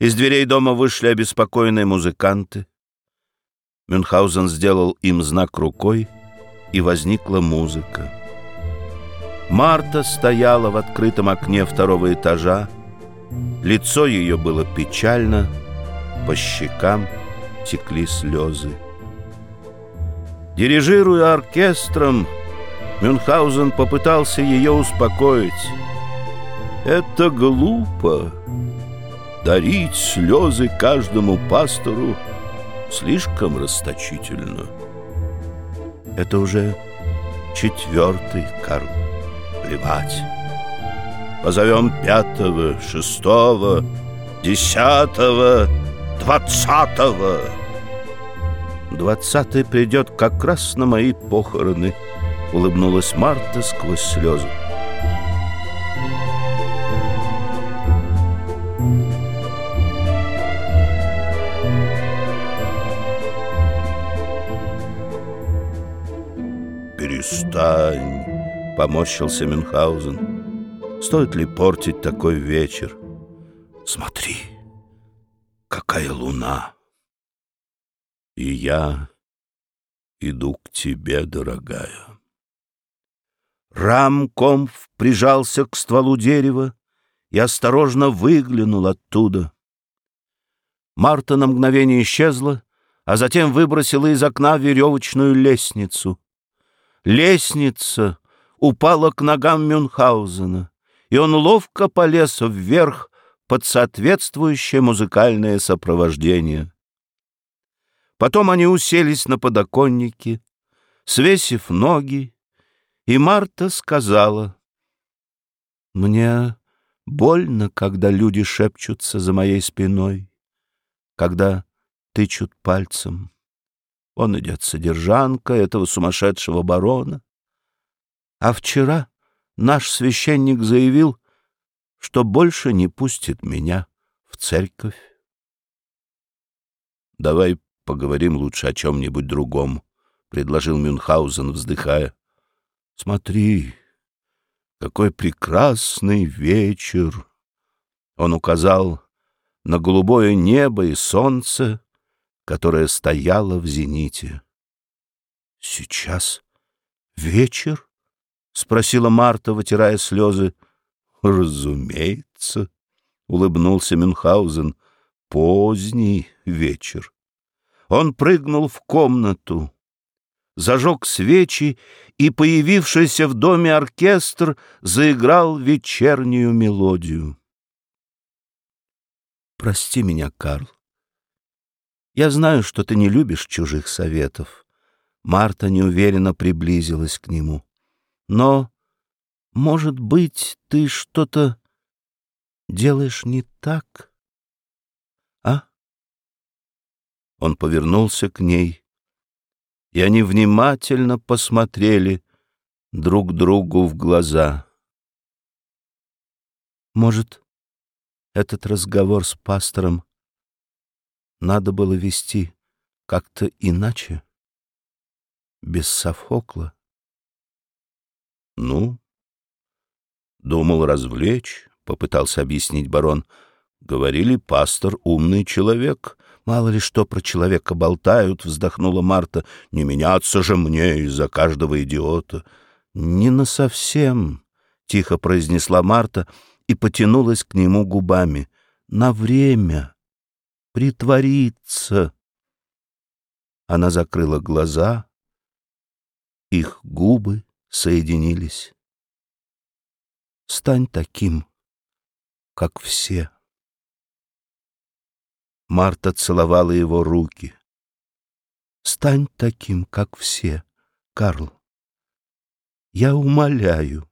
Из дверей дома вышли обеспокоенные музыканты. Мюнхгаузен сделал им знак рукой, и возникла музыка. Марта стояла в открытом окне второго этажа. Лицо ее было печально, по щекам текли слезы. Дирижируя оркестром, Мюнхгаузен попытался ее успокоить. «Это глупо. Дарить слезы каждому пастору слишком расточительно». «Это уже четвертый, Карл. Плевать. Позовем пятого, шестого, десятого, двадцатого». «Двадцатый придет как раз на мои похороны», — улыбнулась Марта сквозь слезы. «Перестань!» — поморщился Мюнхгаузен. «Стоит ли портить такой вечер? Смотри, какая луна!» «И я иду к тебе, дорогая». Рамкомф прижался к стволу дерева и осторожно выглянул оттуда. Марта на мгновение исчезла, а затем выбросила из окна веревочную лестницу. Лестница упала к ногам Мюнхгаузена, и он ловко полез вверх под соответствующее музыкальное сопровождение. Потом они уселись на подоконнике, свесив ноги, и Марта сказала, «Мне больно, когда люди шепчутся за моей спиной, когда тычут пальцем. Он идет содержанка этого сумасшедшего барона. А вчера наш священник заявил, что больше не пустит меня в церковь. Давай поговорим лучше о чем-нибудь другом, предложил Мюнхгаузен, вздыхая. Смотри, какой прекрасный вечер. Он указал на голубое небо и солнце, которая стояла в зените. «Сейчас вечер?» — спросила Марта, вытирая слезы. «Разумеется», — улыбнулся Мюнхгаузен, — «поздний вечер». Он прыгнул в комнату, зажег свечи, и появившийся в доме оркестр заиграл вечернюю мелодию. «Прости меня, Карл», я знаю, что ты не любишь чужих советов. Марта неуверенно приблизилась к нему. Но, может быть, ты что-то делаешь не так? А? Он повернулся к ней, и они внимательно посмотрели друг другу в глаза. Может, этот разговор с пастором надо было вести как-то иначе, без Софокла. Ну, думал развлечь, попытался объяснить барон. Говорили, пастор умный человек. Мало ли что про человека болтают, вздохнула Марта. Не меняться же мне из-за каждого идиота. Не на совсем, тихо произнесла Марта и потянулась к нему губами. На время притвориться. Она закрыла глаза, их губы соединились. Стань таким, как все. Марта целовала его руки. Стань таким, как все, Карл. Я умоляю.